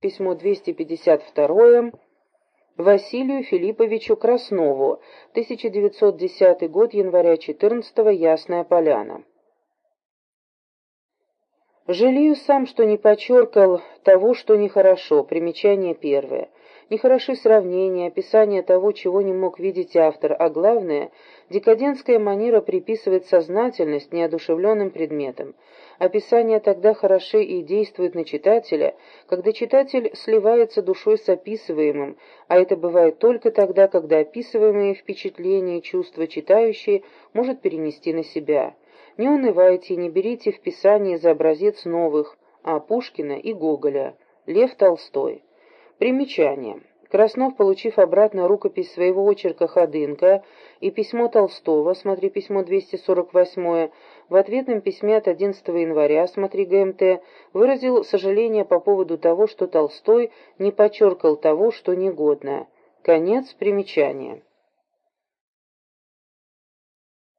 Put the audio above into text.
Письмо 252 Василию Филипповичу Краснову, 1910 год, января 14 Ясная Поляна. Жалею сам, что не подчеркал того, что нехорошо. Примечание первое. Нехороши сравнения, описание того, чего не мог видеть автор, а главное, декадентская манера приписывает сознательность неодушевленным предметам. Описания тогда хороши и действуют на читателя, когда читатель сливается душой с описываемым, а это бывает только тогда, когда описываемые впечатления и чувства читающие может перенести на себя. Не унывайте, не берите в Писании за образец новых, а Пушкина и Гоголя. Лев Толстой. Примечание. Краснов, получив обратно рукопись своего очерка «Ходынка» и письмо Толстого, смотри письмо 248 в ответном письме от 11 января, смотри ГМТ, выразил сожаление по поводу того, что Толстой не подчеркал того, что негодно. Конец примечания.